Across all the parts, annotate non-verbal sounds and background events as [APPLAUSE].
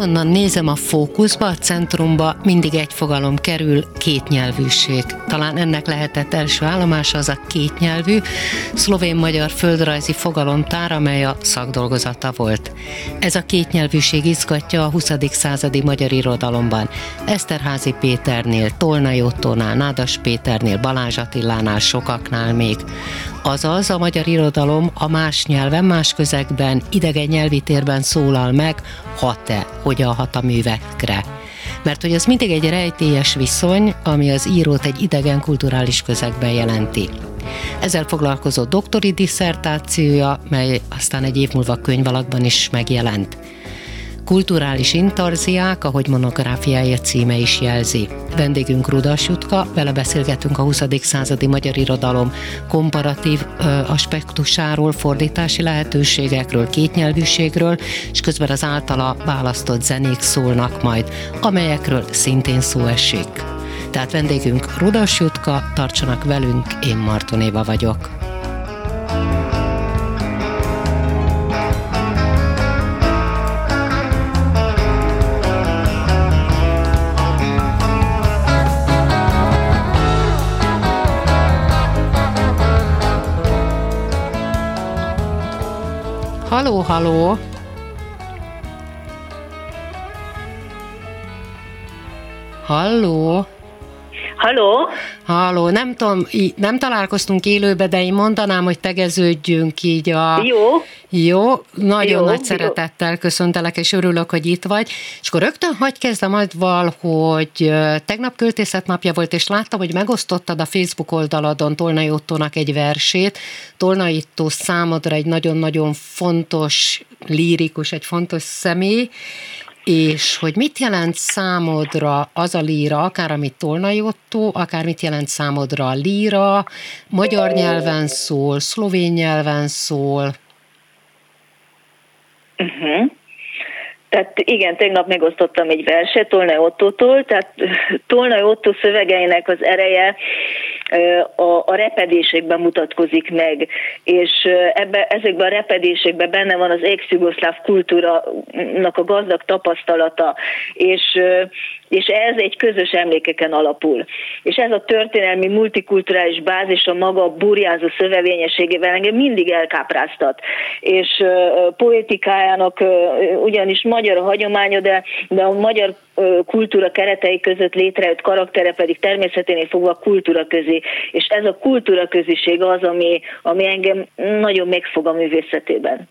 Bárhonnan nézem a fókuszba, a centrumba, mindig egy fogalom kerül, kétnyelvűség. Talán ennek lehetett első állomása az a kétnyelvű, szlovén-magyar földrajzi fogalomtár, amely a szakdolgozata volt. Ez a kétnyelvűség izgatja a 20. századi magyar irodalomban. Eszterházi Péternél, Tolnai Ottónál, Nádas Péternél, Balázs Attilánál, sokaknál még. Azaz a magyar irodalom a más nyelven, más közegben, idegen nyelvi térben szólal meg, hat-e, hogyan hat a művekre. Mert hogy ez mindig egy rejtélyes viszony, ami az írót egy idegen kulturális közegben jelenti. Ezzel foglalkozó doktori disszertációja, mely aztán egy év múlva könyvalakban is megjelent. Kulturális intarziák, ahogy monográfiája címe is jelzi. Vendégünk Rudas Jutka, vele beszélgetünk a 20. századi magyar irodalom komparatív ö, aspektusáról, fordítási lehetőségekről, kétnyelvűségről, és közben az általa választott zenék szólnak majd, amelyekről szintén szó esik. Tehát vendégünk Rudas Jutka, tartsanak velünk, én Martonéva vagyok. Haló, haló! Halló! Halló? Halló, nem tudom, nem találkoztunk élőbe, de én mondanám, hogy tegeződjünk így a... Jó. Jó, nagyon Jó, nagy jó. szeretettel köszöntelek, és örülök, hogy itt vagy. És akkor rögtön hagyj kezdem azzal, hogy tegnap költészet napja volt, és láttam, hogy megosztottad a Facebook oldaladon Tolnai Ottónak egy versét. Tolnai Ottó számodra egy nagyon-nagyon fontos lírikus, egy fontos személy, és hogy mit jelent számodra az a líra, akár amit Tolnai Ottó, akár mit jelent számodra a líra, magyar nyelven szól, szlovén nyelven szól, Uh-huh. Tehát igen, tegnap megosztottam egy verset Tolnai Ottótól, tehát Tolnai Ottó szövegeinek az ereje a, a repedésekben mutatkozik meg, és ebbe, ezekben a repedésekben benne van az ex-jugoszláv kultúrának a gazdag tapasztalata, és, és ez egy közös emlékeken alapul. És ez a történelmi multikulturális bázis a maga burjázó szövevényességével engem mindig elkápráztat. És poétikájának ugyanis magyar a hagyománya, de, de a magyar kultúra keretei között létrejött karaktere pedig természeténél fogva kultúra közé. És ez a kultúra köziség az, ami, ami engem nagyon megfog a művészetében.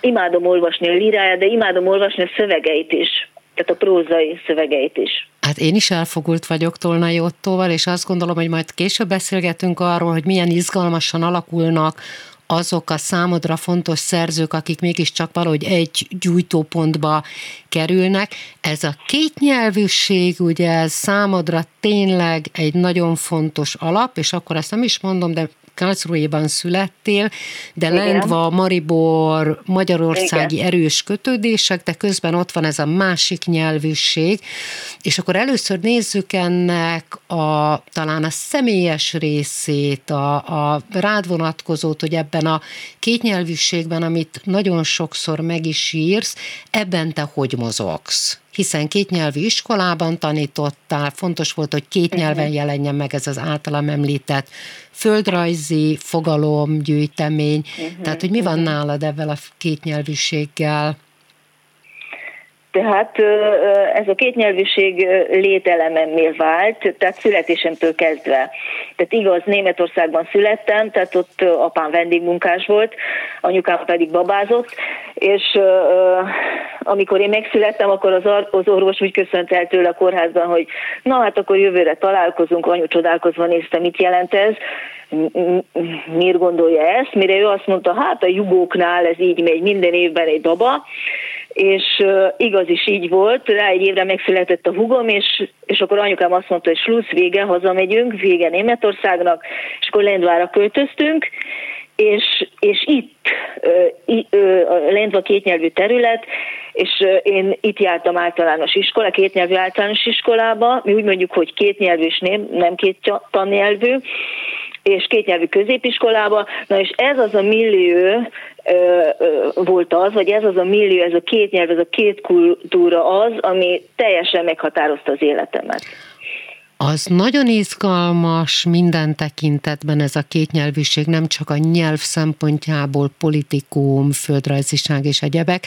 Imádom olvasni a liráját, de imádom olvasni a szövegeit is, tehát a prózai szövegeit is. Hát én is elfogult vagyok Tolnai Ottóval, és azt gondolom, hogy majd később beszélgetünk arról, hogy milyen izgalmasan alakulnak azok a számodra fontos szerzők, akik mégiscsak valahogy egy gyújtópontba kerülnek. Ez a kétnyelvűség ugye ez számodra tényleg egy nagyon fontos alap, és akkor ezt nem is mondom, de Karlsruhe-ban születtél, de Igen. Lendva, Maribor, magyarországi Igen. erős kötődések, de közben ott van ez a másik nyelvűség, és akkor először nézzük ennek a, talán a személyes részét, a, a rád vonatkozót, hogy ebben a kétnyelvűségben, amit nagyon sokszor meg is írsz, ebben te hogy mozogsz? Hiszen kétnyelvű iskolában tanítottál, fontos volt, hogy két nyelven jelenjen meg ez az általam említett földrajzi fogalomgyűjtemény. Tehát, hogy mi van nálad ebben a kétnyelvűséggel? Tehát ez a kétnyelvűség lételememmé vált, tehát születésemtől kezdve. Tehát igaz, Németországban születtem, tehát ott apám vendégmunkás volt, anyukám pedig babázott, és amikor én megszülettem, akkor az, az orvos úgy köszönt el tőle a kórházban, hogy na hát akkor jövőre találkozunk, anyu csodálkozva nézte, mit jelent ez, miért gondolja ezt, mire ő azt mondta, hát a jugóknál ez így megy, minden évben egy baba, és igaz is így volt, rá egy évre megszületett a hugom, és, és akkor anyukám azt mondta, hogy slusz, vége, hazamegyünk, vége Németországnak, és akkor Lendvára költöztünk, és, és itt Lendva kétnyelvű terület, és én itt jártam általános iskola, kétnyelvű általános iskolába, mi úgy mondjuk, hogy kétnyelvű és nem, nem két tannyelvű, és kétnyelvű középiskolába. Na és ez az a millió volt az, vagy ez az a millió, ez a két nyelv, ez a két kultúra az, ami teljesen meghatározta az életemet. Az nagyon izgalmas minden tekintetben ez a kétnyelvűség, nem csak a nyelv szempontjából, politikum, földrajziság és egyebek,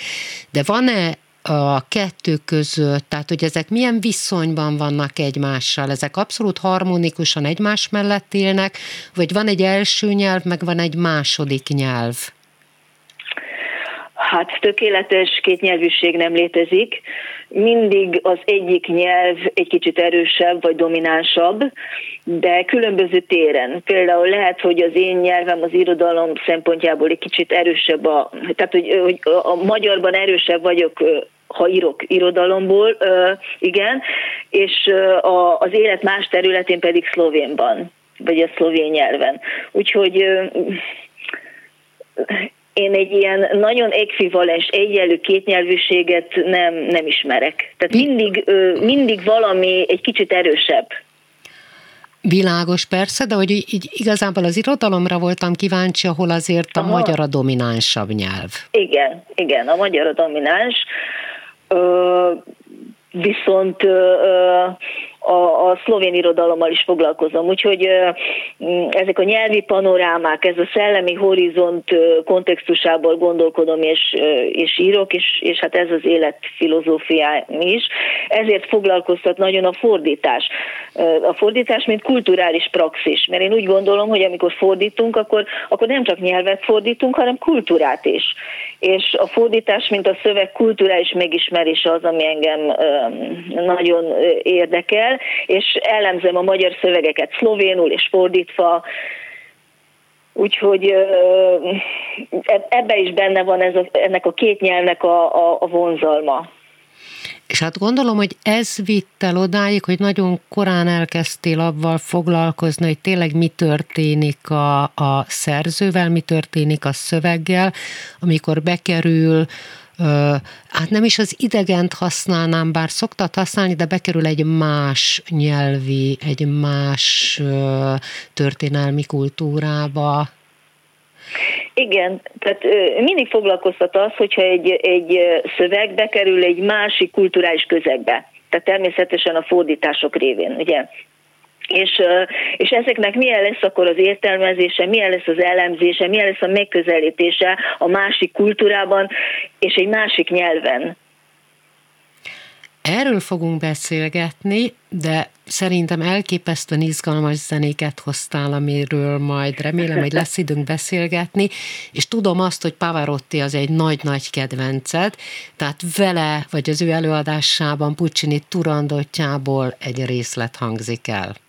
de van-e a kettő között, tehát hogy ezek milyen viszonyban vannak egymással, ezek abszolút harmonikusan egymás mellett élnek, vagy van egy első nyelv, meg van egy második nyelv? Hát tökéletes kétnyelvűség nem létezik. Mindig az egyik nyelv egy kicsit erősebb vagy dominánsabb, de különböző téren. Például lehet, hogy az én nyelvem az irodalom szempontjából egy kicsit erősebb, a, tehát hogy, hogy a magyarban erősebb vagyok ha írok irodalomból, igen, és az élet más területén pedig szlovénban, vagy a szlovén nyelven. Úgyhogy én egy ilyen nagyon ekvivalens, egyenlő kétnyelvűséget nem, nem ismerek. Tehát mindig, mindig valami egy kicsit erősebb. Világos persze, de hogy így igazából az irodalomra voltam kíváncsi, ahol azért a Aha. magyar a dominánsabb nyelv. Igen, igen, a magyar a domináns. Ö, viszont ö, a, a szlovén irodalommal is foglalkozom. Úgyhogy ezek a nyelvi panorámák, ez a szellemi horizont kontextusából gondolkodom és, és írok, és, és hát ez az élet filozófiám is. Ezért foglalkoztat nagyon a fordítás. A fordítás, mint kulturális praxis, mert én úgy gondolom, hogy amikor fordítunk, akkor, akkor nem csak nyelvet fordítunk, hanem kultúrát is. És a fordítás, mint a szöveg kulturális megismerése az, ami engem nagyon érdekel, és ellenzem a magyar szövegeket szlovénul és fordítva, Úgyhogy ebbe is benne van ez a, ennek a két nyelvnek a, a, a vonzalma. És hát gondolom, hogy ez vitt el odáig, hogy nagyon korán elkezdtél abval foglalkozni, hogy tényleg mi történik a, a szerzővel, mi történik a szöveggel, amikor bekerül hát nem is az idegent használnám, bár szoktat használni, de bekerül egy más nyelvi, egy más történelmi kultúrába. Igen, tehát mindig foglalkoztat az, hogyha egy, egy szöveg bekerül egy másik kulturális közegbe. Tehát természetesen a fordítások révén, ugye? És, és ezeknek milyen lesz akkor az értelmezése, milyen lesz az elemzése, milyen lesz a megközelítése a másik kultúrában és egy másik nyelven. Erről fogunk beszélgetni, de szerintem elképesztően izgalmas zenéket hoztál, amiről majd remélem, hogy lesz időnk beszélgetni, és tudom azt, hogy Pavarotti az egy nagy-nagy kedvenced, tehát vele, vagy az ő előadásában Puccini turandotjából egy részlet hangzik el.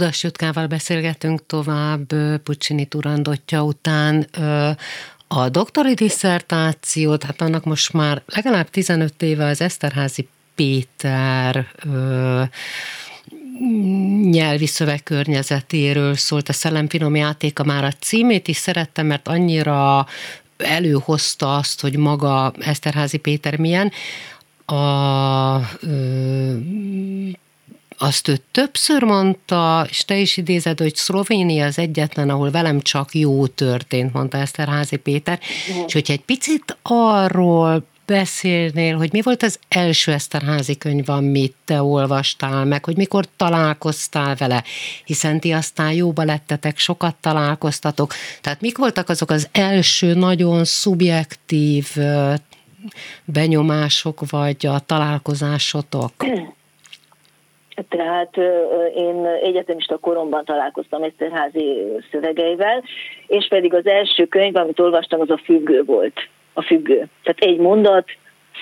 Rudas Jutkával beszélgetünk tovább Puccini turandotja után. A doktori diszertációt, hát annak most már legalább 15 éve az Eszterházi Péter nyelvi szövegkörnyezetéről szólt a Szellemfinom játéka már a címét is szerettem, mert annyira előhozta azt, hogy maga Eszterházi Péter milyen. A, ö, azt ő többször mondta, és te is idézed, hogy Szlovénia az egyetlen, ahol velem csak jó történt, mondta Eszterházi Péter. Mm. És hogyha egy picit arról beszélnél, hogy mi volt az első Eszterházi könyv, amit te olvastál meg, hogy mikor találkoztál vele, hiszen ti aztán jóba lettetek, sokat találkoztatok. Tehát mik voltak azok az első nagyon szubjektív benyomások, vagy a találkozásotok? [CLEARS THROAT] Tehát én egyetemista koromban találkoztam Eszterházi szövegeivel, és pedig az első könyv, amit olvastam, az a függő volt a függő. Tehát egy mondat,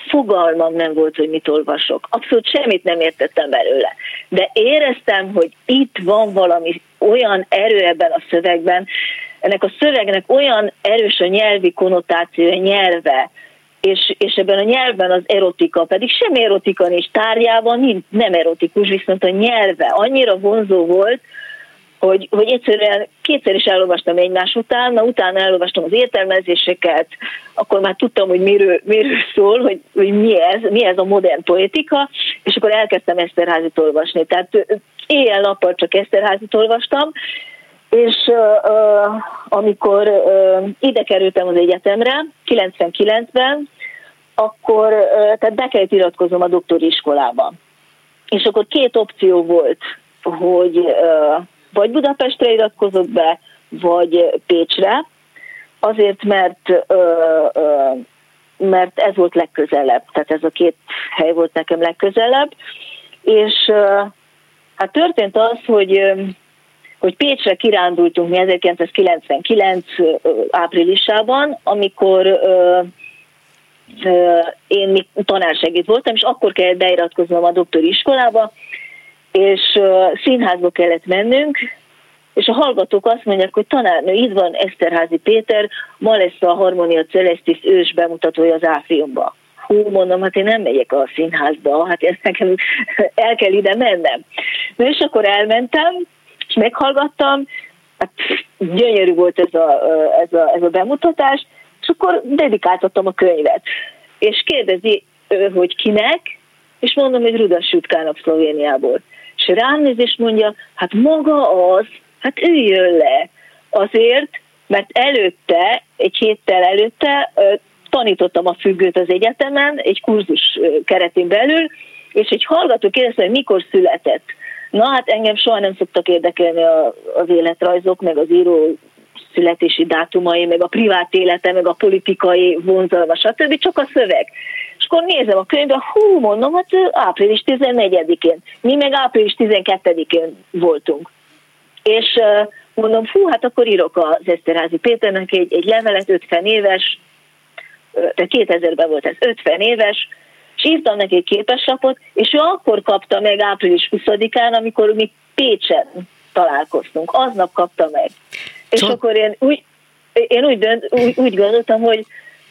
fogalmam nem volt, hogy mit olvasok. Abszolút semmit nem értettem belőle. De éreztem, hogy itt van valami olyan erő ebben a szövegben, ennek a szövegnek olyan erős a nyelvi konnotáció, a nyelve, és, és ebben a nyelvben az erotika, pedig sem erotika nincs tárgyában, nem erotikus, viszont a nyelve annyira vonzó volt, hogy, hogy egyszerűen kétszer is elolvastam egymás után, na utána elolvastam az értelmezéseket, akkor már tudtam, hogy miről, miről szól, hogy, hogy mi ez, mi ez a modern poetika, és akkor elkezdtem Eszterházit olvasni. Tehát éjjel-nappal csak Eszterházit olvastam, és uh, amikor uh, ide kerültem az egyetemre, 99-ben, akkor uh, tehát be kellett iratkoznom a doktori iskolába. És akkor két opció volt, hogy uh, vagy Budapestre iratkozok be, vagy Pécsre, azért, mert, ö, ö, mert ez volt legközelebb, tehát ez a két hely volt nekem legközelebb, és hát történt az, hogy hogy Pécsre kirándultunk mi 1999 áprilisában, amikor én még tanársegít voltam, és akkor kellett beiratkoznom a doktori iskolába, és színházba kellett mennünk, és a hallgatók azt mondják, hogy tanárnő, itt van Eszterházi Péter, ma lesz a Harmonia Celestis ős bemutatója az Átriumba. Hú, mondom, hát én nem megyek a színházba, hát ezt nekem [LAUGHS] el kell ide mennem. Na és akkor elmentem, és meghallgattam, hát gyönyörű volt ez a, ez a, ez a bemutatás, és akkor dedikáltattam a könyvet. És kérdezi, hogy kinek, és mondom, hogy Rudas Jutkának Szlovéniából és rám néz és mondja, hát maga az, hát üljön le. Azért, mert előtte, egy héttel előtte tanítottam a függőt az egyetemen, egy kurzus keretén belül, és egy hallgató kérdezte, hogy mikor született. Na hát engem soha nem szoktak érdekelni a, az életrajzok, meg az író születési dátumai, meg a privát élete, meg a politikai vonzalma, stb. Csak a szöveg akkor nézem a könyvbe, hú, mondom, hát április 14-én. Mi meg április 12-én voltunk. És mondom, fú, hát akkor írok az Eszterházi Péternek egy, egy levelet, 50 éves, de 2000-ben volt ez, 50 éves, és írtam neki egy képeslapot, és ő akkor kapta meg április 20-án, amikor mi Pécsen találkoztunk. Aznap kapta meg. És akkor én úgy, én úgy, dönt, úgy, úgy gondoltam, hogy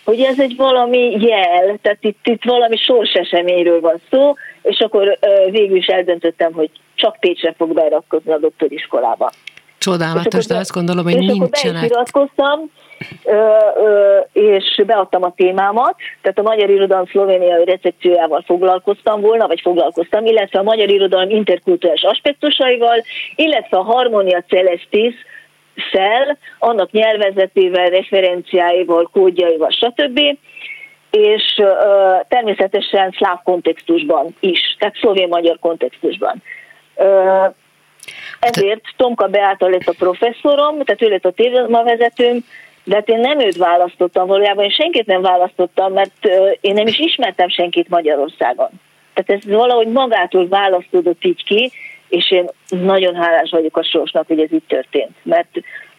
hogy ez egy valami jel, tehát itt, itt valami sorseseményről van szó, és akkor végül is eldöntöttem, hogy csak Pécsre fog beiratkozni a doktoriskolába. Csodálatos, de azt gondolom, hogy és nincsenek. És akkor és beadtam a témámat, tehát a magyar irodalom szlovéniai recepciójával foglalkoztam volna, vagy foglalkoztam, illetve a magyar irodalom interkulturális aspektusaival, illetve a Harmonia Celestis, szel, annak nyelvezetével, referenciáival, kódjaival, stb. És uh, természetesen szláv kontextusban is, tehát szlovén-magyar kontextusban. Uh, ezért Tomka Beáta lett a professzorom, tehát ő lett a témavezetőm, de hát én nem őt választottam valójában, én senkit nem választottam, mert én nem is ismertem senkit Magyarországon. Tehát ez valahogy magától választódott így ki, és én nagyon hálás vagyok a sorsnak, hogy ez így történt, mert,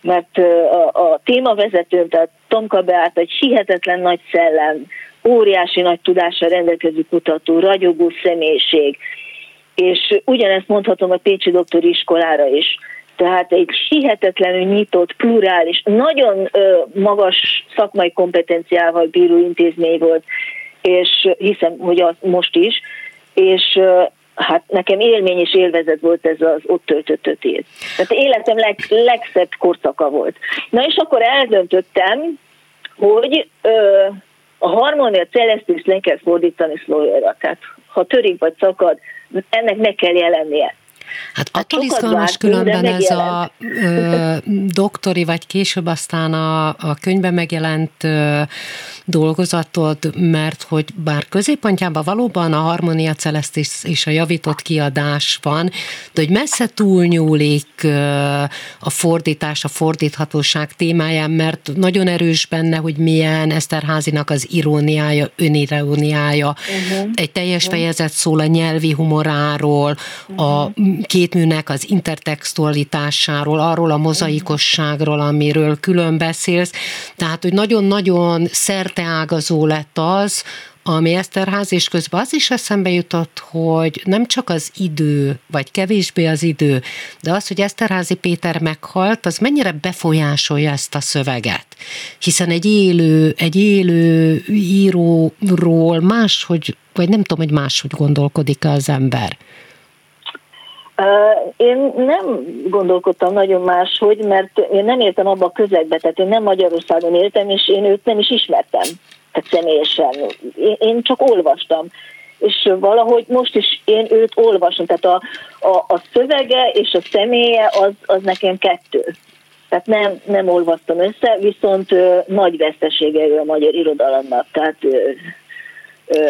mert a, a témavezetőm, tehát Tomka Beát egy hihetetlen nagy szellem, óriási nagy tudással rendelkező kutató, ragyogó személyiség, És ugyanezt mondhatom a Pécsi Doktori Iskolára is. Tehát egy hihetetlenül nyitott, plurális, nagyon magas szakmai kompetenciával bíró intézmény volt, és hiszem, hogy az most is, és hát nekem élmény és élvezet volt ez az ott töltött öt év. Tehát életem leg, legszebb korszaka volt. Na és akkor eldöntöttem, hogy ö, a harmónia celestis le kell fordítani szlójára. Tehát ha törik vagy szakad, ennek meg kell jelennie. Hát, hát attól izgalmas különben ez a ö, doktori, vagy később aztán a, a könyvben megjelent ö, dolgozatod, mert hogy bár középpontjában valóban a Harmonia Celestis és a javított kiadás van, de hogy messze túlnyúlik a fordítás, a fordíthatóság témáján, mert nagyon erős benne, hogy milyen Eszterházinak az iróniája, öniróniája. Uh-huh. Egy teljes fejezet szól a nyelvi humoráról, uh-huh. a két műnek az intertextualitásáról, arról a mozaikosságról, amiről külön beszélsz. Tehát, hogy nagyon-nagyon szerte szerteágazó lett az, ami Eszterház, és közben az is eszembe jutott, hogy nem csak az idő, vagy kevésbé az idő, de az, hogy Eszterházi Péter meghalt, az mennyire befolyásolja ezt a szöveget. Hiszen egy élő, egy élő íróról máshogy, vagy nem tudom, hogy máshogy gondolkodik az ember. Én nem gondolkodtam nagyon máshogy, mert én nem éltem abba a közegbe, tehát én nem Magyarországon éltem, és én őt nem is ismertem, tehát személyesen. Én, én csak olvastam. És valahogy most is én őt olvasom, tehát a, a, a szövege és a személye az, az nekem kettő. Tehát nem, nem olvastam össze, viszont ö, nagy vesztesége ő a magyar irodalomnak. Tehát ö,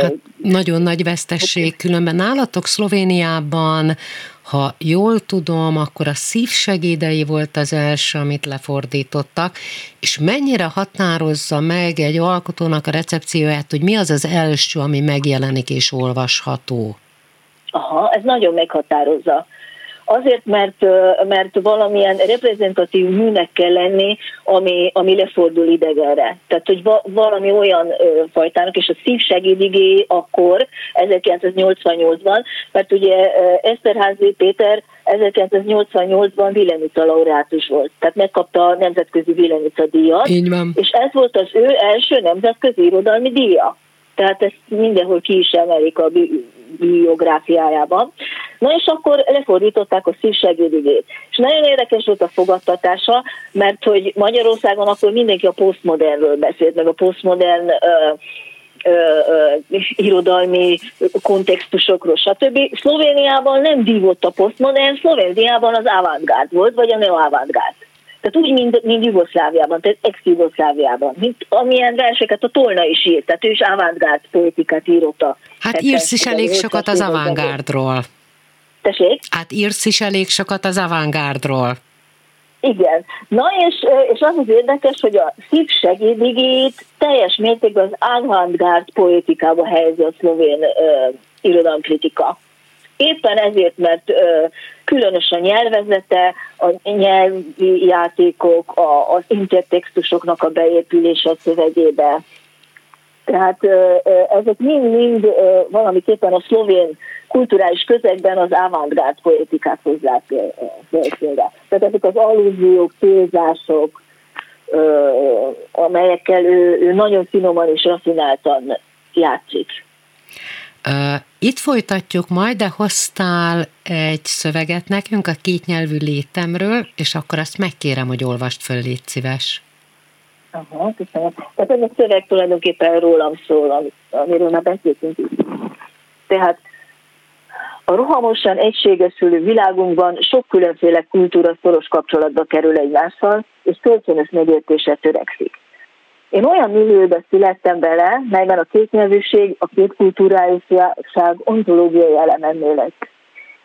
Hát nagyon nagy vesztesség, különben nálatok Szlovéniában ha jól tudom, akkor a szívsegédei volt az első, amit lefordítottak, és mennyire határozza meg egy alkotónak a recepcióját, hogy mi az az első, ami megjelenik és olvasható? Aha, ez nagyon meghatározza. Azért, mert, mert valamilyen reprezentatív műnek kell lenni, ami, ami lefordul idegenre. Tehát, hogy valami olyan fajtának, és a szívsegédigé akkor, 1988-ban, mert ugye Eszterházi Péter 1988-ban Villenica laureátus volt, tehát megkapta a Nemzetközi Villenica díjat, Így van. és ez volt az ő első nemzetközi irodalmi díja. Tehát ezt mindenhol ki is emelik a biográfiájában. Na és akkor lefordították a szívsegédigét. És nagyon érdekes volt a fogadtatása, mert hogy Magyarországon akkor mindenki a posztmodernről beszélt, meg a posztmodern uh, ö, ö, irodalmi kontextusokról, stb. Szlovéniában nem dívott a posztmodern, Szlovéniában az avantgárd volt, vagy a neo-avantgárd. Tehát úgy, mint, mint Jugoszláviában, tehát ex-Jugoszláviában, mint amilyen verseket a Tolna is írt, tehát ő is avantgárd politikát írott a Hát írsz is elég sokat az avantgárdról. Tessék? Hát írsz is elég sokat az avantgárdról. Igen. Na és, és az az érdekes, hogy a szív segédigét teljes mértékben az avantgárd poétikába helyezi a szlovén uh, irodalomkritika. Éppen ezért, mert ö, különös a nyelvezete, a nyelvi játékok, a, az intertextusoknak a beépülése a szövegébe. Tehát ö, ö, ezek mind-mind valamiképpen a szlovén kulturális közegben az avantgárd poétikát hozzák félre. Tehát ezek az allúziók, célzások, amelyekkel ő, ő nagyon finoman és rafináltan játszik. Itt folytatjuk majd, de hoztál egy szöveget nekünk a kétnyelvű létemről, és akkor azt megkérem, hogy olvast föl, légy szíves. Aha, köszönöm. Tehát ez a szöveg tulajdonképpen rólam szól, amiről már beszéltünk. Tehát a rohamosan egységesülő világunkban sok különféle kultúra szoros kapcsolatba kerül egymással, és kölcsönös megértésre törekszik. Én olyan millióba születtem bele, melyben a kétnyelvűség, a kétkulturálisság ontológiai elemennél lett.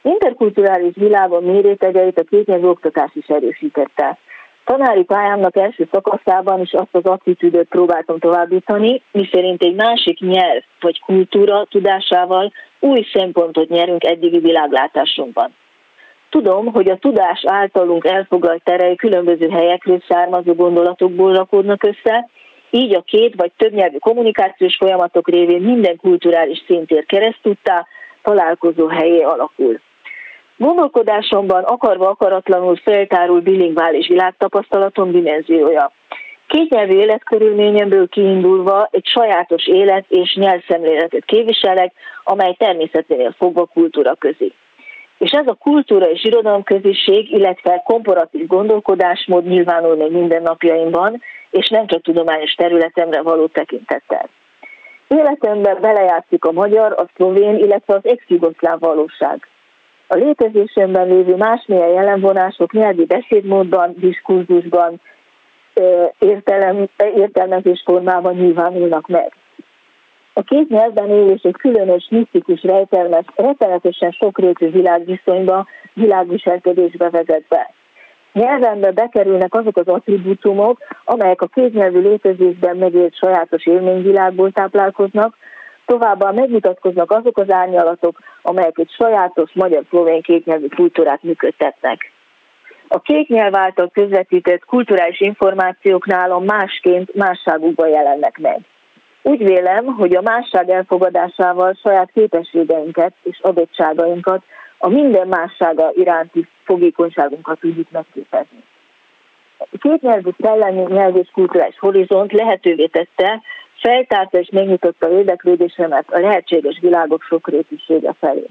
Interkulturális világon mérétegeit a kétnyelvű oktatás is erősítette. Tanári pályámnak első szakaszában is azt az attitűdöt próbáltam továbbítani, miszerint egy másik nyelv vagy kultúra tudásával új szempontot nyerünk eddigi világlátásunkban. Tudom, hogy a tudás általunk elfoglalt terei különböző helyekről származó gondolatokból rakódnak össze, így a két vagy több nyelvű kommunikációs folyamatok révén minden kulturális szintér keresztúttá, találkozó helyé alakul. Gondolkodásomban akarva akaratlanul feltárul bilingvális világtapasztalatom dimenziója. Kétnyelvű életkörülményemből kiindulva egy sajátos élet és nyelvszemléletet képviselek, amely természeténél fogva kultúra közi. És ez a kultúra és irodalomköziség, illetve komparatív gondolkodásmód nyilvánul még minden napjaimban, és nem csak tudományos területemre való tekintettel. Életemben belejátszik a magyar, a szlovén, illetve az ex-jugoszláv valóság. A létezésemben lévő másmilyen jelenvonások nyelvi beszédmódban, diskurzusban, értelem, értelmezés formában nyilvánulnak meg. A két nyelvben élés egy különös, misztikus, rejtelmes, rettenetesen sokrétű világviszonyba, világviselkedésbe vezet be. Nyelvembe bekerülnek azok az attribútumok, amelyek a kétnyelvű létezésben megélt sajátos élményvilágból táplálkoznak, továbbá megmutatkoznak azok az árnyalatok, amelyek egy sajátos magyar-szlovén kétnyelvű kultúrát működtetnek. A kék nyelv által közvetített kulturális információk nálam másként másságukban jelennek meg. Úgy vélem, hogy a másság elfogadásával saját képességeinket és adottságainkat, a minden mássága iránti fogékonyságunkat tudjuk megképezni. A kétnyelvű szellemi nyelv és kulturális horizont lehetővé tette, feltárta és megnyitotta érdeklődésemet a lehetséges világok sokrétűsége felé.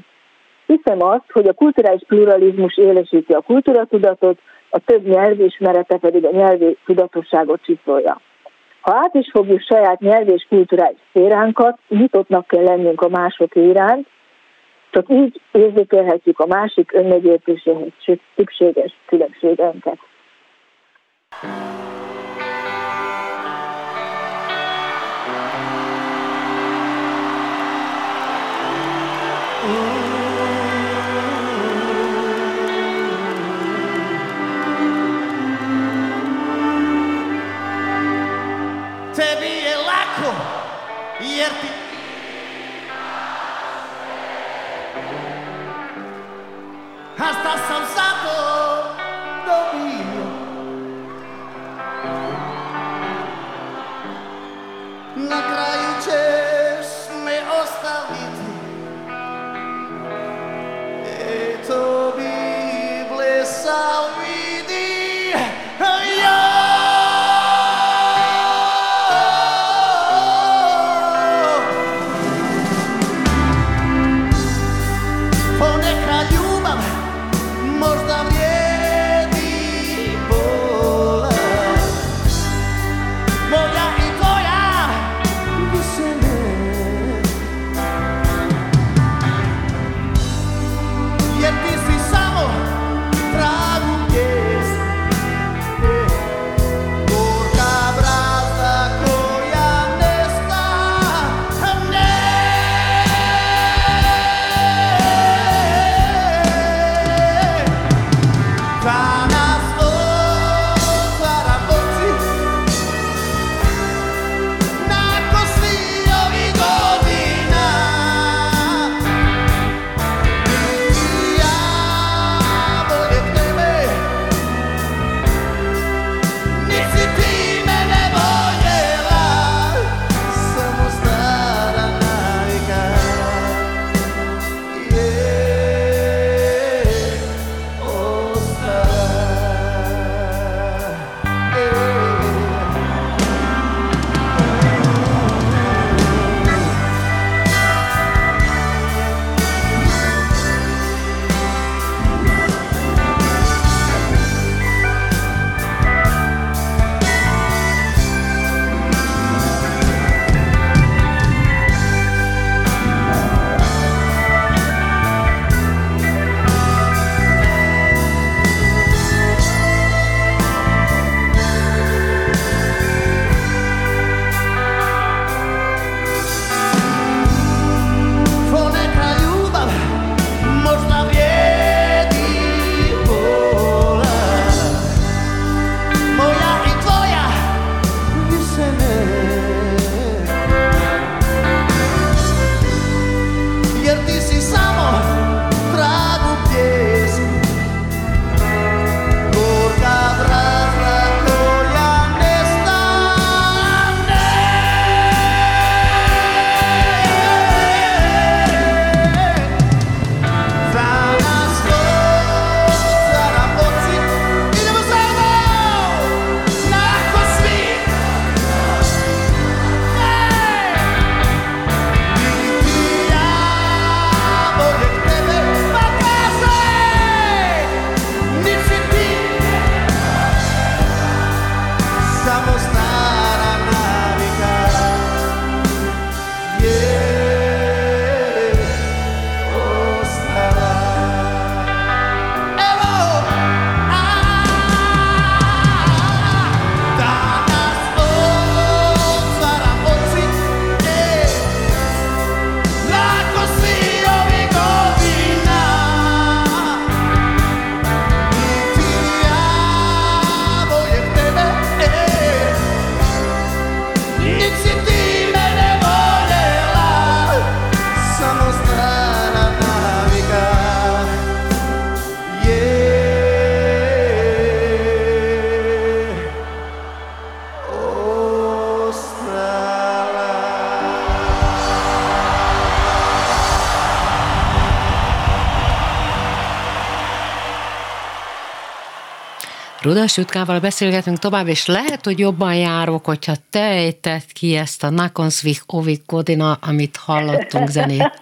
Hiszem azt, hogy a kulturális pluralizmus élesíti a kultúratudatot, a több nyelvismerete pedig a nyelvi tudatosságot csiszolja. Ha át is fogjuk saját nyelvi és kulturális szféránkat, nyitottnak kell lennünk a mások iránt, csak így érzékelhetjük a másik önmegértéséhez szükséges különbségeinket. hasta San Santo Domingo. La Rudas Jutkával beszélgetünk tovább, és lehet, hogy jobban járok, hogyha te ejted ki ezt a Nakonsvik Ovik Kodina, amit hallottunk zenét. [LAUGHS]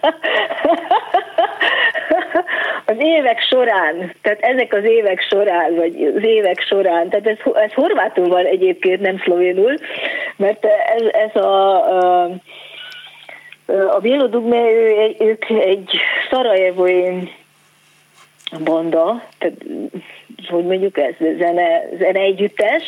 az évek során, tehát ezek az évek során, vagy az évek során, tehát ez, ez horvátul van egyébként, nem szlovénul, mert ez, ez a, a a ő, ők egy szarajevói banda, tehát hogy mondjuk ez, zene, zene együttes,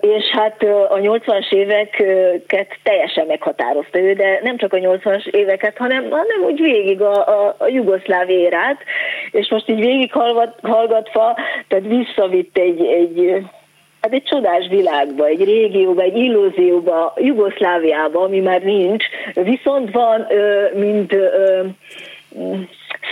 és hát a 80-as éveket teljesen meghatározta ő, de nem csak a 80-as éveket, hanem, hanem úgy végig a, a, a jugoszláv érát, és most így végig hallgatva, tehát visszavitt egy, egy Hát egy csodás világba, egy régióba, egy illúzióba, Jugoszláviába, ami már nincs, viszont van, mint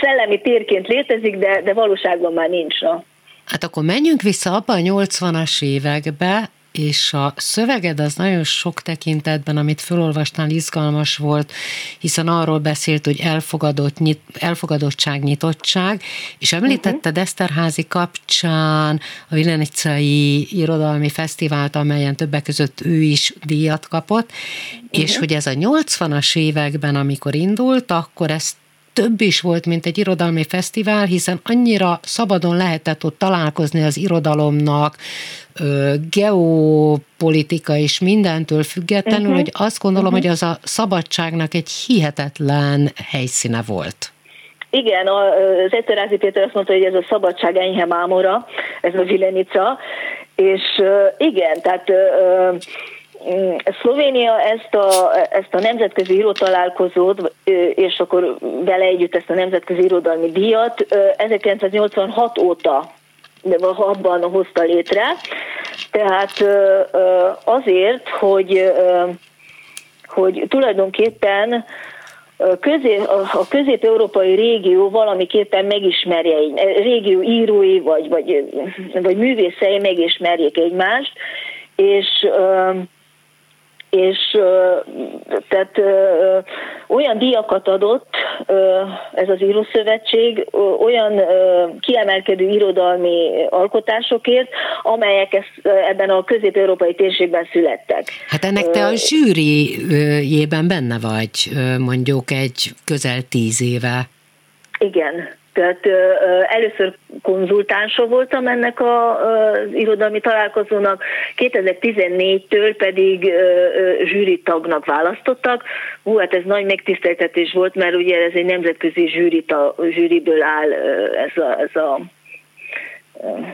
szellemi térként létezik, de, de valóságban már nincs. Na. Hát akkor menjünk vissza abba a 80-as évekbe, és a szöveged az nagyon sok tekintetben, amit felolvastál, izgalmas volt, hiszen arról beszélt, hogy elfogadott, nyit, elfogadottság, nyitottság, és említetted uh-huh. Eszterházi kapcsán a Vilenicai Irodalmi Fesztivált, amelyen többek között ő is díjat kapott, uh-huh. és hogy ez a 80-as években, amikor indult, akkor ezt több is volt, mint egy irodalmi fesztivál, hiszen annyira szabadon lehetett ott találkozni az irodalomnak, geopolitika és mindentől függetlenül, uh-huh. hogy azt gondolom, uh-huh. hogy az a szabadságnak egy hihetetlen helyszíne volt. Igen, az Eterázi Péter azt mondta, hogy ez a szabadság enyhe mámora, ez a Vilenica, és igen, tehát Szlovénia ezt a, ezt a nemzetközi írótalálkozót, és akkor vele együtt ezt a nemzetközi irodalmi díjat 1986 óta de 6-ban hozta létre. Tehát azért, hogy, hogy tulajdonképpen közé, a közép-európai régió valamiképpen megismerje, régió írói vagy, vagy, vagy művészei megismerjék egymást, és és tehát olyan díjakat adott ez az írószövetség olyan kiemelkedő irodalmi alkotásokért, amelyek ebben a közép-európai térségben születtek. Hát ennek te a zsűrijében benne vagy, mondjuk egy közel tíz éve. Igen, tehát először konzultánsa voltam ennek az irodalmi találkozónak, 2014-től pedig zsűri tagnak választottak. Hú, hát ez nagy megtiszteltetés volt, mert ugye ez egy nemzetközi zsűrita, zsűriből áll ez a, ez a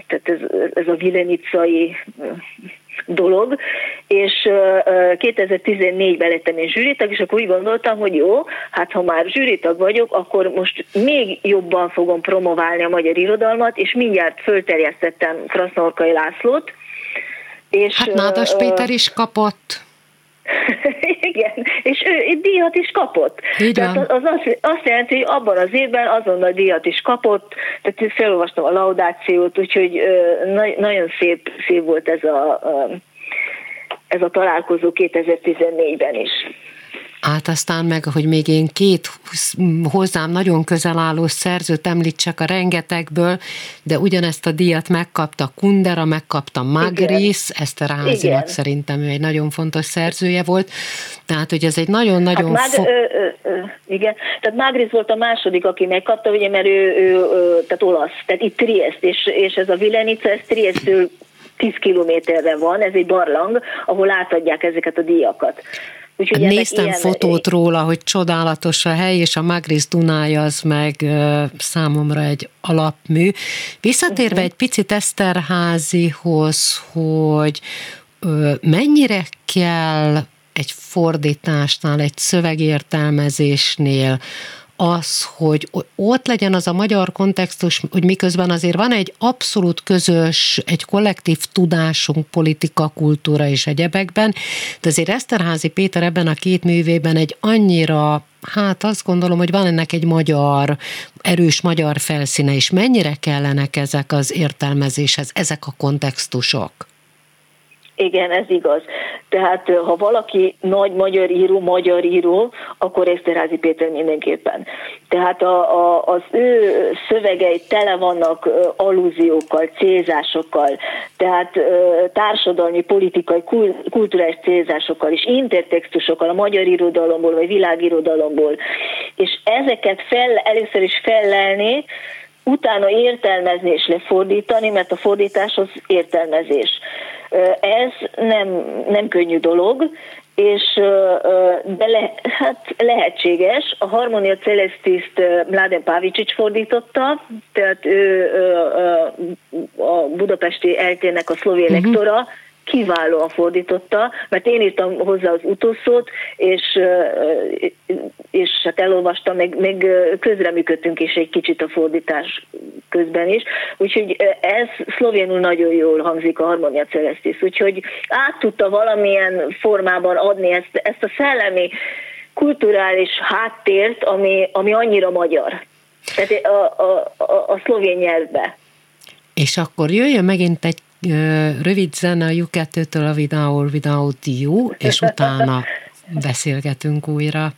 tehát ez, ez a vilenicai dolog, és 2014-ben lettem én zsűritag, és akkor úgy gondoltam, hogy jó, hát ha már zsűritag vagyok, akkor most még jobban fogom promoválni a magyar irodalmat, és mindjárt fölterjesztettem Krasznorkai Lászlót. És, hát Nádas Péter is kapott. [LAUGHS] Igen, és ő díjat is kapott. Tehát az azt, azt jelenti, hogy abban az évben azonnal díjat is kapott, tehát felolvastam a laudációt, úgyhogy na- nagyon szép, szép volt ez a, ez a találkozó 2014-ben is át aztán meg, hogy még én két hozzám nagyon közel álló szerzőt említsek a rengetegből, de ugyanezt a díjat megkapta Kundera, megkapta Magris, ezt a Rázinak szerintem ő egy nagyon fontos szerzője volt, tehát hogy ez egy nagyon-nagyon... Hát fo- ö, ö, ö, igen, tehát Magris volt a második, aki megkapta, ugye, mert ő, ő, ő tehát olasz, tehát itt Triest, és, és ez a Vilenica, ez Triestől 10 kilométerre van, ez egy barlang, ahol átadják ezeket a díjakat. Úgyhogy Néztem ilyen... fotót róla, hogy csodálatos a hely, és a Magris Dunája az meg számomra egy alapmű. Visszatérve uh-huh. egy picit Eszterházihoz, hogy mennyire kell egy fordításnál, egy szövegértelmezésnél az, hogy ott legyen az a magyar kontextus, hogy miközben azért van egy abszolút közös, egy kollektív tudásunk, politika, kultúra és egyebekben, de azért Eszterházi Péter ebben a két művében egy annyira Hát azt gondolom, hogy van ennek egy magyar, erős magyar felszíne, és mennyire kellenek ezek az értelmezéshez, ezek a kontextusok? Igen, ez igaz. Tehát ha valaki nagy magyar író, magyar író, akkor Eszterházi Péter mindenképpen. Tehát a, a, az ő szövegei tele vannak allúziókkal, célzásokkal, tehát társadalmi, politikai, kulturális célzásokkal és intertextusokkal a magyar irodalomból vagy világirodalomból. És ezeket fel, először is fellelni, utána értelmezni és lefordítani, mert a fordítás az értelmezés. Ez nem, nem könnyű dolog, és de le, hát lehetséges. A Harmonia Celestiszt Mladen Pavicic fordította, tehát ő a budapesti eltének a szlovén uh-huh. Kiválóan fordította, mert én írtam hozzá az utószót, és, és hát elolvastam, meg, meg közreműködtünk is egy kicsit a fordítás közben is, úgyhogy ez szlovénul nagyon jól hangzik a Harmonia Celestis, úgyhogy át tudta valamilyen formában adni ezt, ezt a szellemi kulturális háttért, ami, ami annyira magyar. Tehát a, a, a, a szlovén nyelvbe. És akkor jöjjön megint egy rövid zene a U2-től a Without Without You, és utána beszélgetünk újra.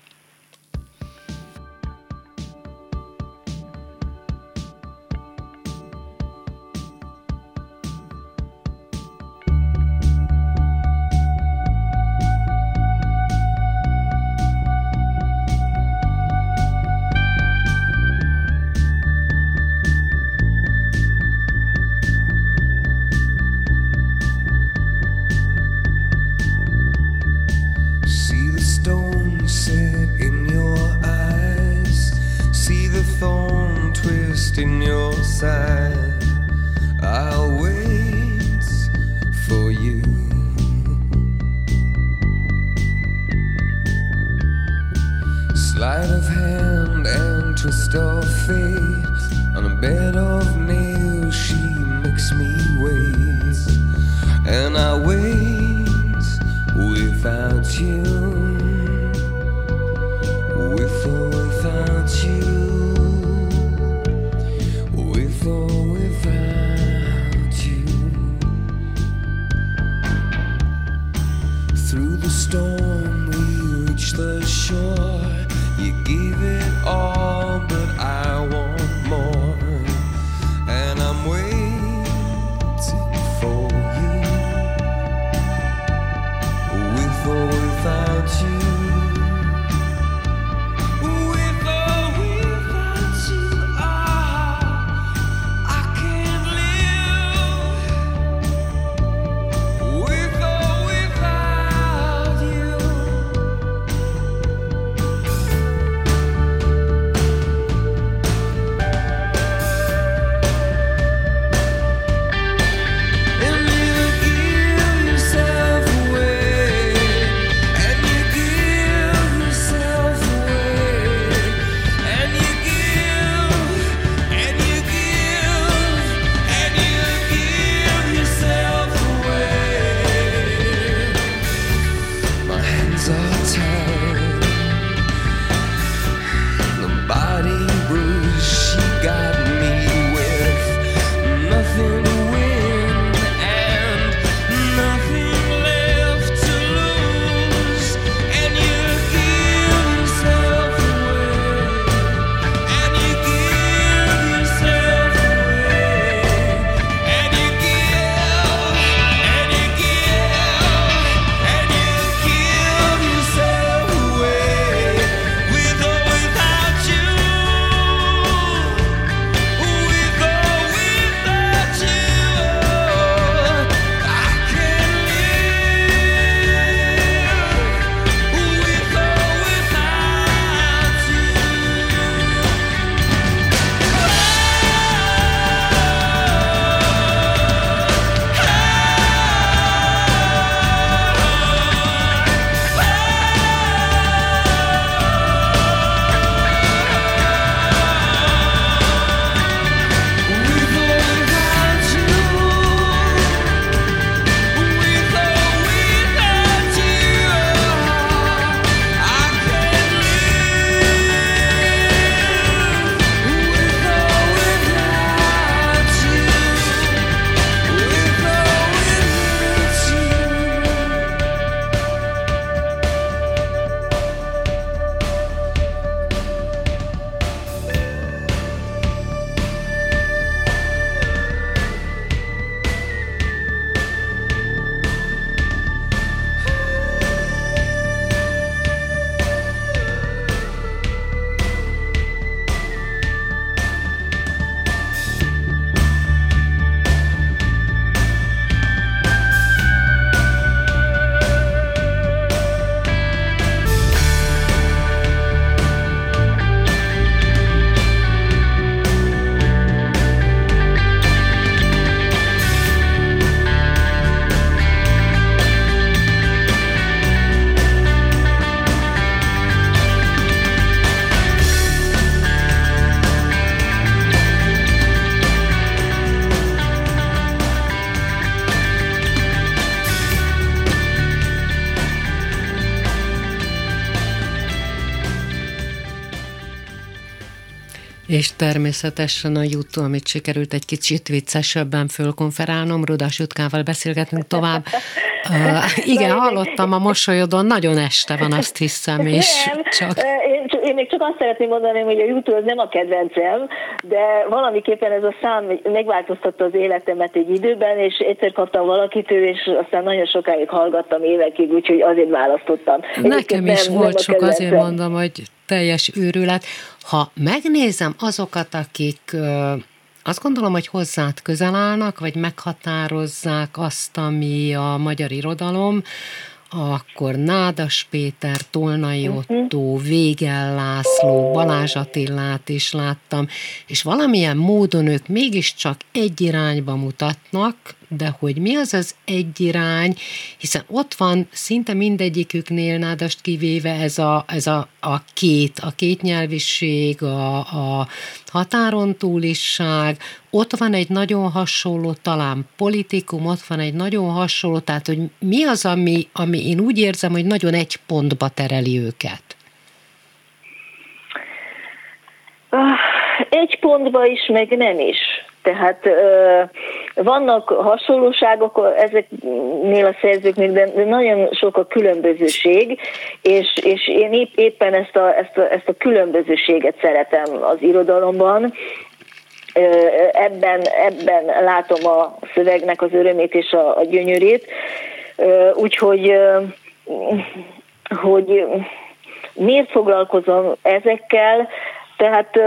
És természetesen a YouTube, amit sikerült egy kicsit viccesebben fölkonferálnom, Rudas Jutkával beszélgetünk tovább. [LAUGHS] Uh, igen, hallottam a mosolyodon, nagyon este van, azt hiszem, és nem, csak... Én, még csak azt szeretném mondani, hogy a YouTube az nem a kedvencem, de valamiképpen ez a szám megváltoztatta az életemet egy időben, és egyszer kaptam valakitől, és aztán nagyon sokáig hallgattam évekig, úgyhogy azért választottam. Nekem is nem, volt nem sok, azért mondom, hogy teljes őrület. Ha megnézem azokat, akik azt gondolom, hogy hozzád közel állnak, vagy meghatározzák azt, ami a magyar irodalom, akkor Nádas Péter, Tolnai. Otto, Végel László, Balázs Attillát is láttam, és valamilyen módon ők mégiscsak egy irányba mutatnak, de hogy mi az az egy irány, hiszen ott van szinte mindegyiküknél nádast kivéve ez a, ez a, a két, a kétnyelviség, a, a határon túlisság, ott van egy nagyon hasonló, talán politikum, ott van egy nagyon hasonló, tehát hogy mi az, ami, ami én úgy érzem, hogy nagyon egy pontba tereli őket? Egy pontba is, meg nem is. Tehát vannak hasonlóságok ezeknél a szerzőknél, de nagyon sok a különbözőség, és, és én épp, éppen ezt a, ezt, a, ezt a különbözőséget szeretem az irodalomban, ebben, ebben látom a szövegnek az örömét és a, a gyönyörét. Úgyhogy hogy miért foglalkozom ezekkel, tehát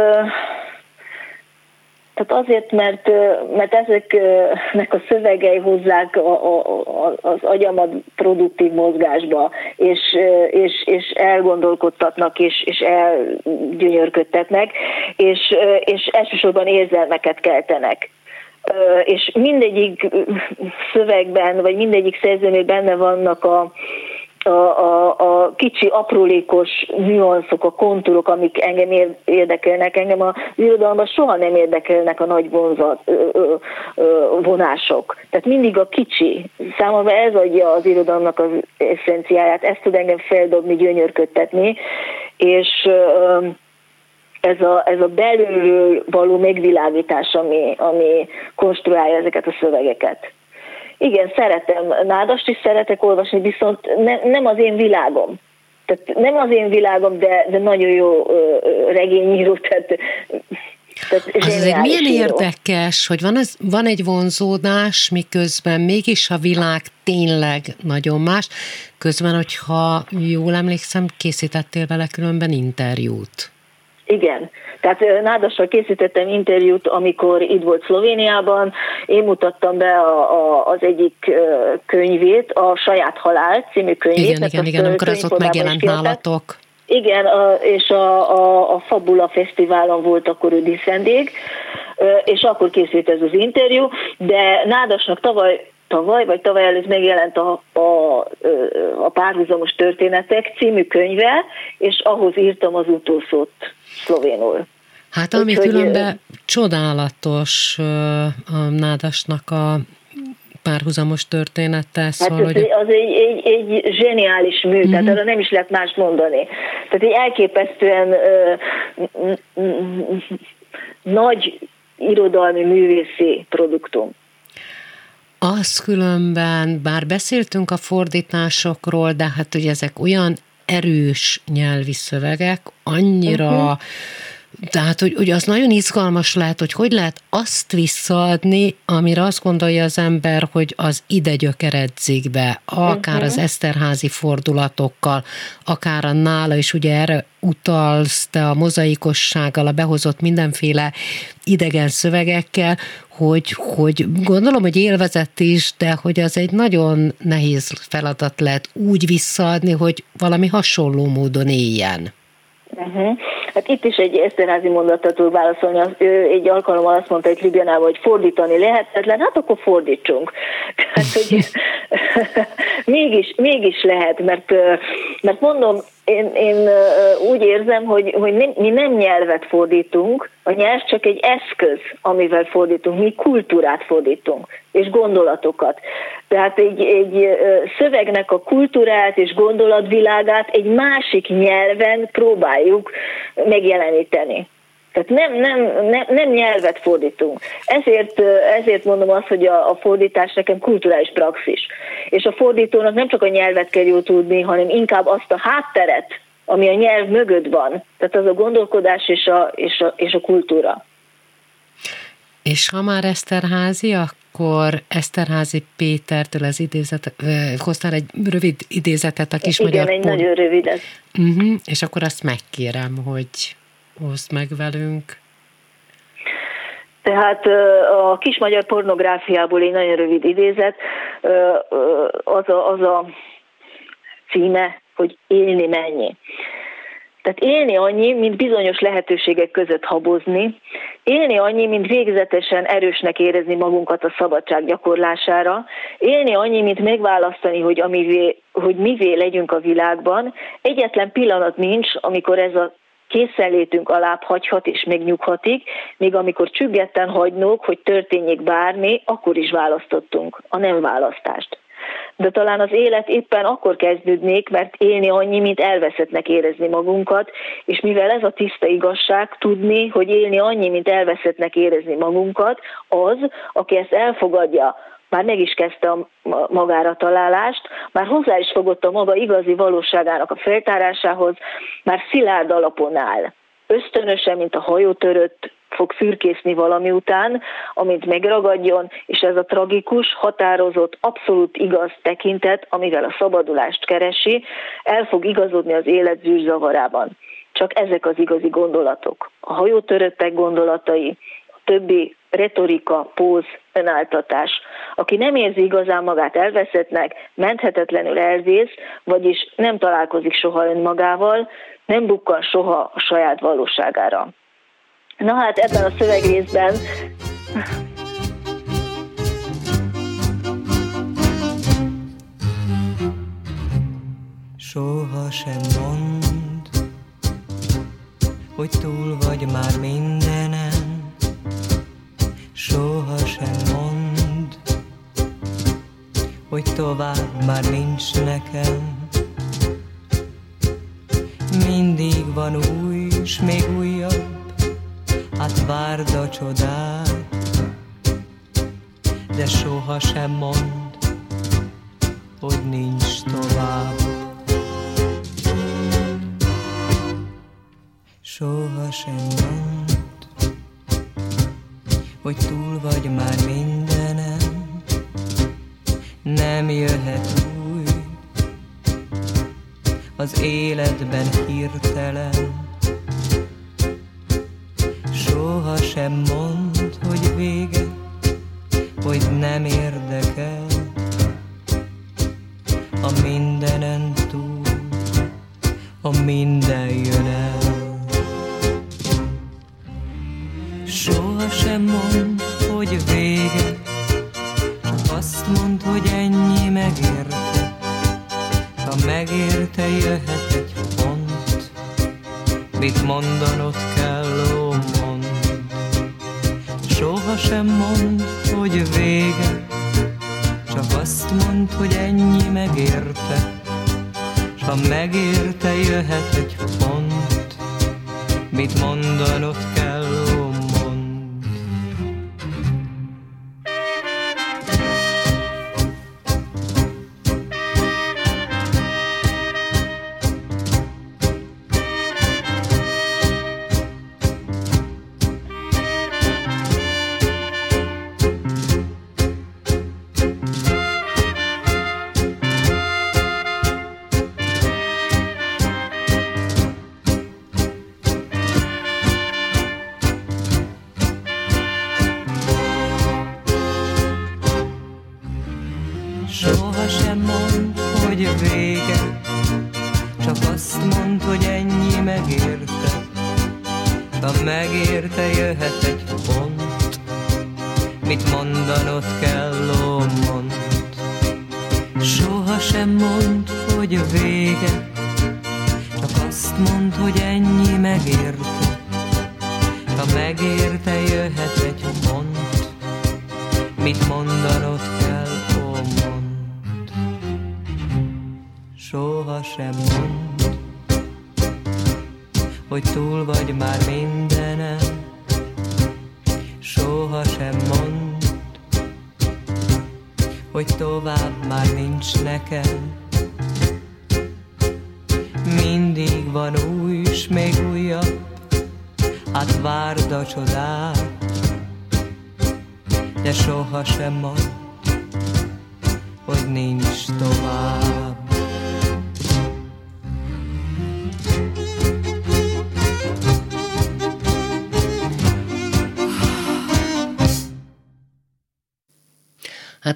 tehát azért, mert, mert ezeknek a szövegei hozzák a, a, az agyamat produktív mozgásba, és, és, és elgondolkodtatnak, és, és elgyönyörködtetnek, és, és elsősorban érzelmeket keltenek. És mindegyik szövegben, vagy mindegyik szerzőnél benne vannak a, a, a, a kicsi aprólékos nüanszok, a kontúrok, amik engem érdekelnek, engem a irodalomban soha nem érdekelnek a nagy vonzat, ö, ö, ö, vonások. Tehát mindig a kicsi. Számomra ez adja az irodalomnak az eszenciáját, ezt tud engem feldobni, gyönyörködtetni, és ö, ez a, ez a belülről való megvilágítás, ami, ami konstruálja ezeket a szövegeket. Igen, szeretem, nádast is szeretek olvasni, viszont ne, nem az én világom. Tehát nem az én világom, de, de nagyon jó regényíró, tehát tehát az egy milyen író. érdekes, hogy van, ez, van egy vonzódás, miközben mégis a világ tényleg nagyon más. Közben, hogyha jól emlékszem, készítettél vele különben interjút. Igen, tehát Nádassal készítettem interjút, amikor itt volt Szlovéniában, én mutattam be a, a, az egyik könyvét, a Saját Halál című könyvét. Igen, igen, igen, amikor az ott megjelent nálatok. Igen, és a, a, a Fabula Fesztiválon volt akkor ő diszendég, és akkor készült ez az interjú, de Nádasnak tavaly tavaly, vagy tavaly előtt megjelent a, a, a párhuzamos történetek című könyve, és ahhoz írtam az utolsót szlovénul. Hát ami Úgy, különben hogy, csodálatos a Nádasnak a párhuzamos története. Hát szóval, hogy... az egy, egy, egy zseniális mű, uh-huh. tehát arra nem is lehet más mondani. Tehát egy elképesztően ö, nagy irodalmi művészi produktum. Az különben, bár beszéltünk a fordításokról, de hát ugye ezek olyan erős nyelvi szövegek, annyira uh-huh tehát, hogy, hogy az nagyon izgalmas lehet, hogy hogy lehet azt visszaadni, amire azt gondolja az ember, hogy az ide gyökeredzik be, akár uh-huh. az mhm. Eszterházi fordulatokkal, akár a nála, és ugye erre utalsz te a mozaikossággal, a behozott mindenféle idegen szövegekkel, hogy, hogy gondolom, hogy élvezett is, de hogy az egy nagyon nehéz feladat lehet úgy visszaadni, hogy valami hasonló módon éljen. Uh-huh. Hát itt is egy Eszterházi mondatot tud válaszolni. Ő egy alkalommal azt mondta egy Libyanában, hogy fordítani lehetetlen, hát akkor fordítsunk. [LAUGHS] Tehát, hogy [LAUGHS] mégis, mégis lehet, mert, mert mondom, én, én úgy érzem, hogy, hogy mi nem nyelvet fordítunk, a nyelv csak egy eszköz, amivel fordítunk, mi kultúrát fordítunk, és gondolatokat. Tehát egy, egy szövegnek a kultúrát és gondolatvilágát egy másik nyelven próbáljuk megjeleníteni. Tehát nem, nem, nem, nem nyelvet fordítunk. Ezért, ezért mondom azt, hogy a, a fordítás nekem kulturális praxis. És a fordítónak nem csak a nyelvet kell jól tudni, hanem inkább azt a hátteret, ami a nyelv mögött van. Tehát az a gondolkodás és a, és a, és a kultúra. És ha már Eszterházi, akkor Eszterházi Pétertől az idézet, hoztál egy rövid idézetet a kis Igen, magyar egy pont. nagyon rövidet. Uh-huh, és akkor azt megkérem, hogy hozd meg velünk. Tehát a kis magyar pornográfiából egy nagyon rövid idézet, az a, az a címe, hogy élni mennyi. Tehát élni annyi, mint bizonyos lehetőségek között habozni, élni annyi, mint végzetesen erősnek érezni magunkat a szabadság gyakorlására, élni annyi, mint megválasztani, hogy, amivé, hogy mivé legyünk a világban. Egyetlen pillanat nincs, amikor ez a készenlétünk alább hagyhat és megnyughatik, még amikor csüggetten hagynók, hogy történjék bármi, akkor is választottunk a nem választást. De talán az élet éppen akkor kezdődnék, mert élni annyi, mint elveszettnek érezni magunkat, és mivel ez a tiszta igazság, tudni, hogy élni annyi, mint elveszettnek érezni magunkat, az, aki ezt elfogadja, már meg is kezdte a magára találást, már hozzá is fogott a maga igazi valóságának a feltárásához, már szilárd alapon áll. Ösztönösen, mint a hajótörött, fog fürkészni valami után, amit megragadjon, és ez a tragikus, határozott, abszolút igaz tekintet, amivel a szabadulást keresi, el fog igazodni az élet zűrzavarában. Csak ezek az igazi gondolatok. A hajótöröttek gondolatai, a többi retorika, póz, önáltatás. Aki nem érzi igazán magát elveszettnek, menthetetlenül elvész, vagyis nem találkozik soha önmagával, nem bukkan soha a saját valóságára. Na hát ebben a szövegrészben Soha sem mond, hogy túl vagy már mindenen. Soha sem mond, hogy tovább már nincs nekem. Mindig van új, és még újabb, hát várd a csodát, de soha sem mond, hogy nincs tovább. Soha sem mond, hogy túl vagy már mindenem, nem jöhet új. Az életben hirtelen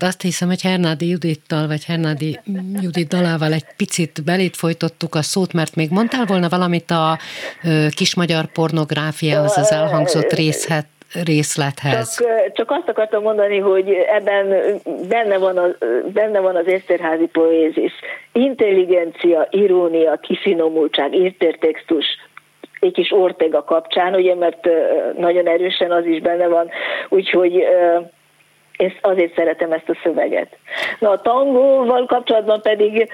azt hiszem, hogy Hernádi Judittal, vagy Hernádi Judit dalával egy picit belét folytottuk a szót, mert még mondtál volna valamit a kis magyar pornográfiához, az elhangzott részhet, részlethez. Csak, csak azt akartam mondani, hogy ebben benne van, a, benne van az Eszterházi poézis. Intelligencia, irónia, kifinomultság, írtértextus, egy kis Ortega kapcsán, ugye, mert nagyon erősen az is benne van, úgyhogy és azért szeretem ezt a szöveget. Na a tangóval kapcsolatban pedig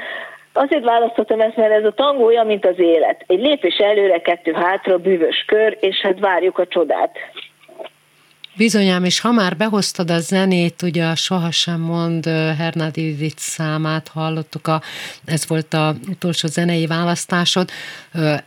Azért választottam ezt, mert ez a tangó olyan, mint az élet. Egy lépés előre, kettő hátra, bűvös kör, és hát várjuk a csodát. Bizonyám, és ha már behoztad a zenét, ugye a Sohasem mond Hernádi Judit számát hallottuk, a, ez volt a utolsó zenei választásod.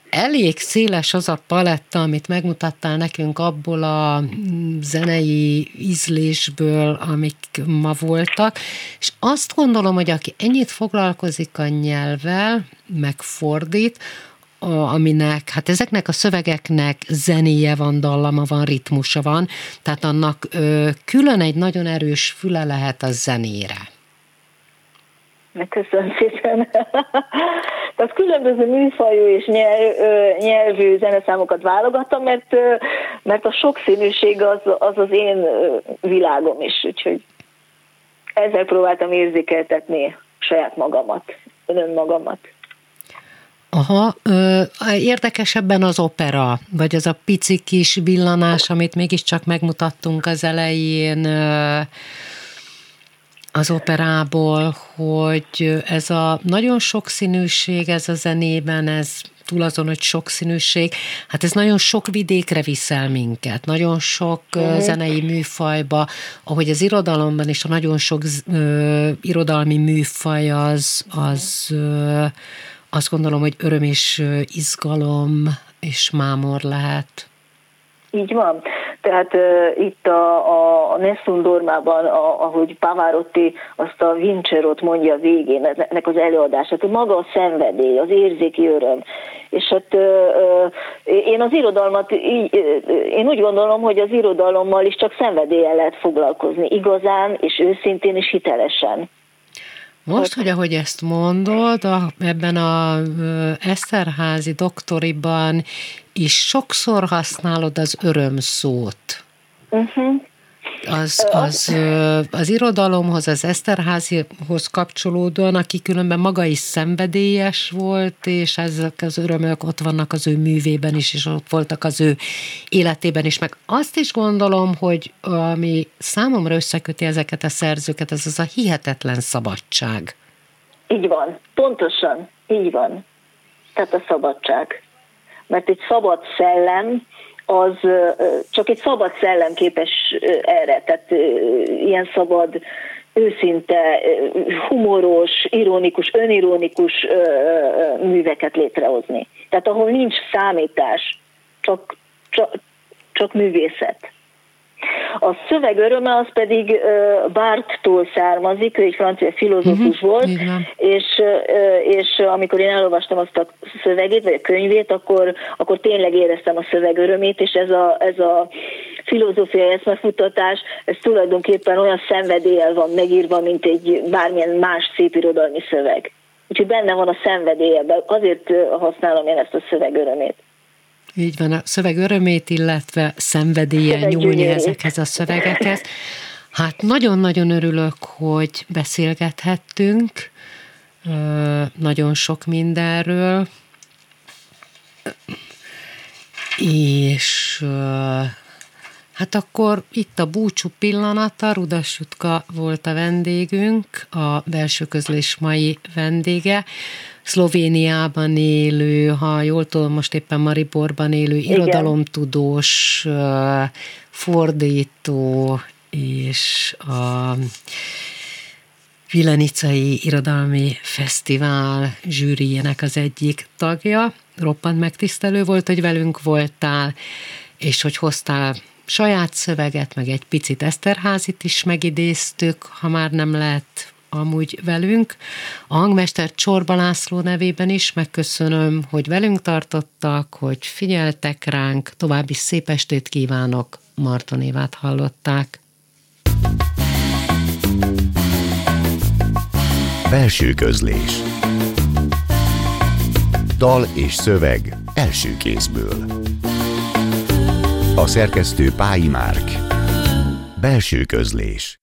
Elég széles az a paletta, amit megmutattál nekünk abból a mm, zenei ízlésből, amik ma voltak, és azt gondolom, hogy aki ennyit foglalkozik a nyelvvel, megfordít, aminek, hát ezeknek a szövegeknek zenéje van, dallama van, ritmusa van, tehát annak ö, külön egy nagyon erős füle lehet a zenére. Köszönöm szépen. [LAUGHS] Tehát különböző műfajú és nyelvű zeneszámokat válogattam, mert, mert a sokszínűség az, az az én világom is, úgyhogy ezzel próbáltam érzékeltetni saját magamat, önmagamat. Aha, ö, érdekesebben az opera, vagy az a pici kis villanás, amit mégiscsak megmutattunk az elején ö, az operából, hogy ez a nagyon sokszínűség, ez a zenében, ez túl azon, hogy sokszínűség, hát ez nagyon sok vidékre viszel minket, nagyon sok uh-huh. zenei műfajba, ahogy az irodalomban is a nagyon sok ö, irodalmi műfaj az, az ö, azt gondolom, hogy öröm és izgalom és mámor lehet. Így van. Tehát uh, itt a, a, a Nessun Dormában, a, ahogy Pavarotti azt a Vincerot mondja a végén, ennek az előadását, hogy maga a szenvedély, az érzéki öröm. És hát uh, én az irodalmat, így, én úgy gondolom, hogy az irodalommal is csak szenvedéllyel lehet foglalkozni, igazán és őszintén és hitelesen. Most, hogy ahogy ezt mondod, a, ebben a Eszterházi doktoriban is sokszor használod az öröm szót. Uh-huh az, az, az irodalomhoz, az Eszterházihoz kapcsolódóan, aki különben maga is szenvedélyes volt, és ezek az örömök ott vannak az ő művében is, és ott voltak az ő életében is. Meg azt is gondolom, hogy ami számomra összeköti ezeket a szerzőket, az az a hihetetlen szabadság. Így van, pontosan, így van. Tehát a szabadság. Mert egy szabad szellem, az csak egy szabad szellem képes erre, tehát ilyen szabad, őszinte, humoros, ironikus, önironikus műveket létrehozni. Tehát ahol nincs számítás, csak, csak, csak művészet. A szöveg öröme az pedig Barthtól származik, ő egy francia filozófus uh-huh, volt, és, és amikor én elolvastam azt a szövegét, vagy a könyvét, akkor, akkor tényleg éreztem a szöveg örömét, és ez a, ez a filozófiai eszmefuttatás, ez tulajdonképpen olyan szenvedéllyel van megírva, mint egy bármilyen más szép irodalmi szöveg. Úgyhogy benne van a szenvedélye, azért használom én ezt a szöveg örömét. Így van, a szöveg örömét, illetve szenvedélye nyúlni ezekhez a szövegekhez. Hát nagyon-nagyon örülök, hogy beszélgethettünk nagyon sok mindenről, és hát akkor itt a búcsú pillanata, Rudas Jutka volt a vendégünk, a belső közlés mai vendége. Szlovéniában élő, ha jól tudom, most éppen Mariborban élő Igen. irodalomtudós, fordító, és a Vilenicai Irodalmi Fesztivál zsűriének az egyik tagja. Roppant megtisztelő volt, hogy velünk voltál, és hogy hoztál saját szöveget, meg egy picit Eszterházit is megidéztük, ha már nem lehet amúgy velünk. A hangmester Csorba László nevében is megköszönöm, hogy velünk tartottak, hogy figyeltek ránk, további szép estét kívánok, Marton Évát hallották. Belső közlés. Dal és szöveg első kézből. A szerkesztő Pályi Márk. Belső közlés